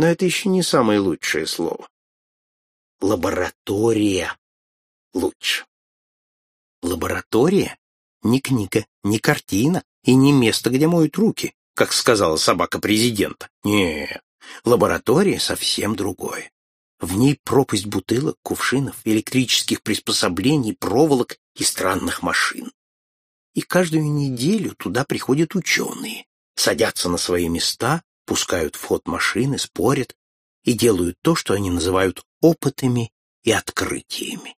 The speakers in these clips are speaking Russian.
Но это еще не самое лучшее слово. Лаборатория лучше. Лаборатория — не книга, не картина и не место, где моют руки, как сказала собака президента. Нет, лаборатория совсем другое. В ней пропасть бутылок, кувшинов, электрических приспособлений, проволок и странных машин. И каждую неделю туда приходят ученые, садятся на свои места, пускают в ход машины, спорят и делают то, что они называют опытами и открытиями.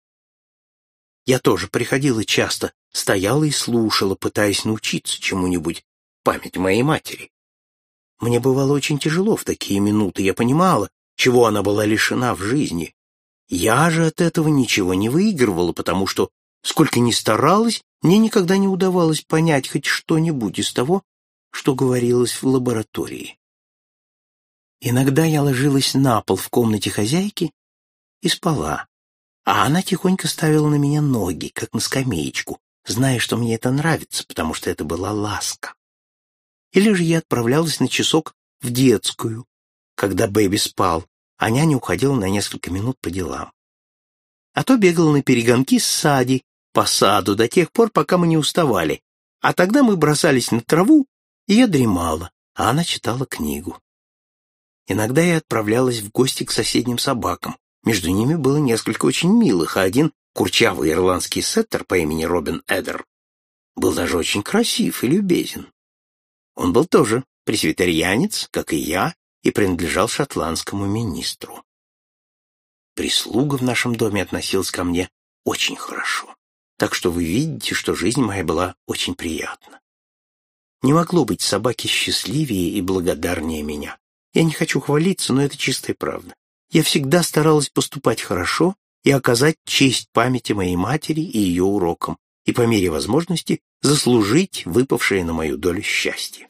Я тоже приходила часто, стояла и слушала, пытаясь научиться чему-нибудь, память моей матери. Мне бывало очень тяжело в такие минуты, я понимала, чего она была лишена в жизни. Я же от этого ничего не выигрывала, потому что, сколько ни старалась, мне никогда не удавалось понять хоть что-нибудь из того, что говорилось в лаборатории. Иногда я ложилась на пол в комнате хозяйки и спала, а она тихонько ставила на меня ноги, как на скамеечку, зная, что мне это нравится, потому что это была ласка. Или же я отправлялась на часок в детскую, когда Бэби спал, а няня уходила на несколько минут по делам. А то бегала на перегонки с Сади по саду до тех пор, пока мы не уставали, а тогда мы бросались на траву, и я дремала, а она читала книгу. Иногда я отправлялась в гости к соседним собакам. Между ними было несколько очень милых, а один курчавый ирландский сеттер по имени Робин Эдер был даже очень красив и любезен. Он был тоже пресвитерианец, как и я, и принадлежал шотландскому министру. Прислуга в нашем доме относилась ко мне очень хорошо, так что вы видите, что жизнь моя была очень приятна. Не могло быть собаки счастливее и благодарнее меня. Я не хочу хвалиться, но это чистая правда. Я всегда старалась поступать хорошо и оказать честь памяти моей матери и ее урокам, и по мере возможности заслужить выпавшее на мою долю счастье.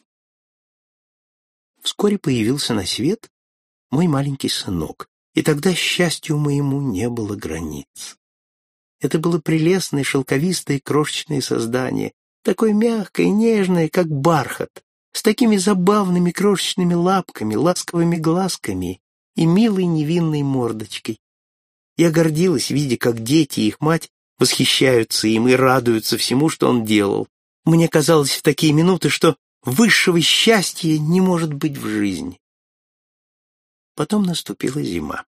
Вскоре появился на свет мой маленький сынок, и тогда счастью моему не было границ. Это было прелестное, шелковистое, крошечное создание, такое мягкое, нежное, как бархат, с такими забавными крошечными лапками, ласковыми глазками и милой невинной мордочкой. Я гордилась, видя, как дети и их мать восхищаются им и радуются всему, что он делал. Мне казалось в такие минуты, что Высшего счастья не может быть в жизни. Потом наступила зима.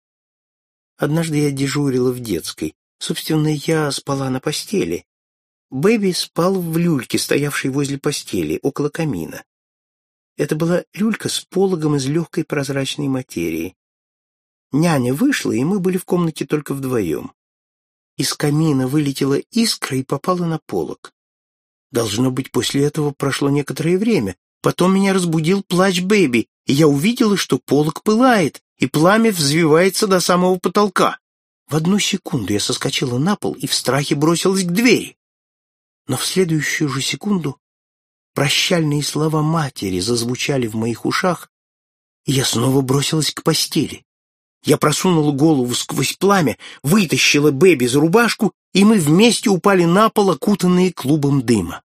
Однажды я дежурила в детской. Собственно, я спала на постели. Бэби спал в люльке, стоявшей возле постели, около камина. Это была люлька с пологом из легкой прозрачной материи. Няня вышла, и мы были в комнате только вдвоем. Из камина вылетела искра и попала на полог. Должно быть, после этого прошло некоторое время. Потом меня разбудил плач Бэби, и я увидела, что полог пылает, и пламя взвивается до самого потолка. В одну секунду я соскочила на пол и в страхе бросилась к двери. Но в следующую же секунду прощальные слова матери зазвучали в моих ушах, и я снова бросилась к постели. Я просунула голову сквозь пламя, вытащила Бэби за рубашку, и мы вместе упали на пол, окутанные клубом дыма.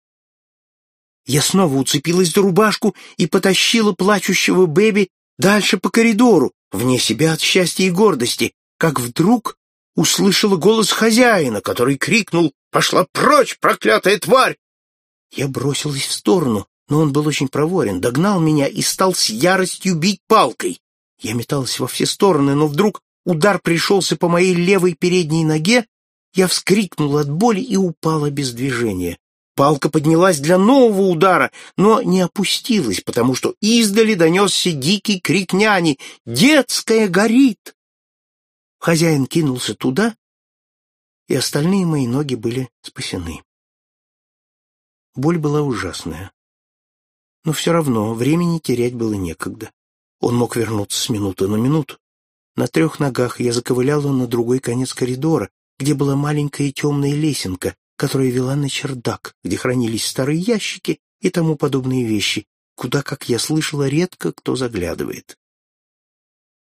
Я снова уцепилась за рубашку и потащила плачущего Бэби дальше по коридору, вне себя от счастья и гордости, как вдруг услышала голос хозяина, который крикнул «Пошла прочь, проклятая тварь!» Я бросилась в сторону, но он был очень проворен, догнал меня и стал с яростью бить палкой. Я металась во все стороны, но вдруг удар пришелся по моей левой передней ноге, я вскрикнула от боли и упала без движения. Палка поднялась для нового удара, но не опустилась, потому что издали донесся дикий крик няни «Детская горит!». Хозяин кинулся туда, и остальные мои ноги были спасены. Боль была ужасная. Но все равно времени терять было некогда. Он мог вернуться с минуты на минуту. На трех ногах я заковыляла на другой конец коридора, где была маленькая темная лесенка, которая вела на чердак, где хранились старые ящики и тому подобные вещи, куда, как я слышала, редко кто заглядывает.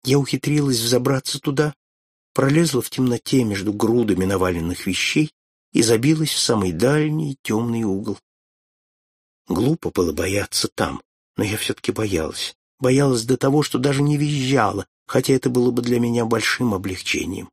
Я ухитрилась взобраться туда, пролезла в темноте между грудами наваленных вещей и забилась в самый дальний темный угол. Глупо было бояться там, но я все-таки боялась боялась до того, что даже не визжала, хотя это было бы для меня большим облегчением.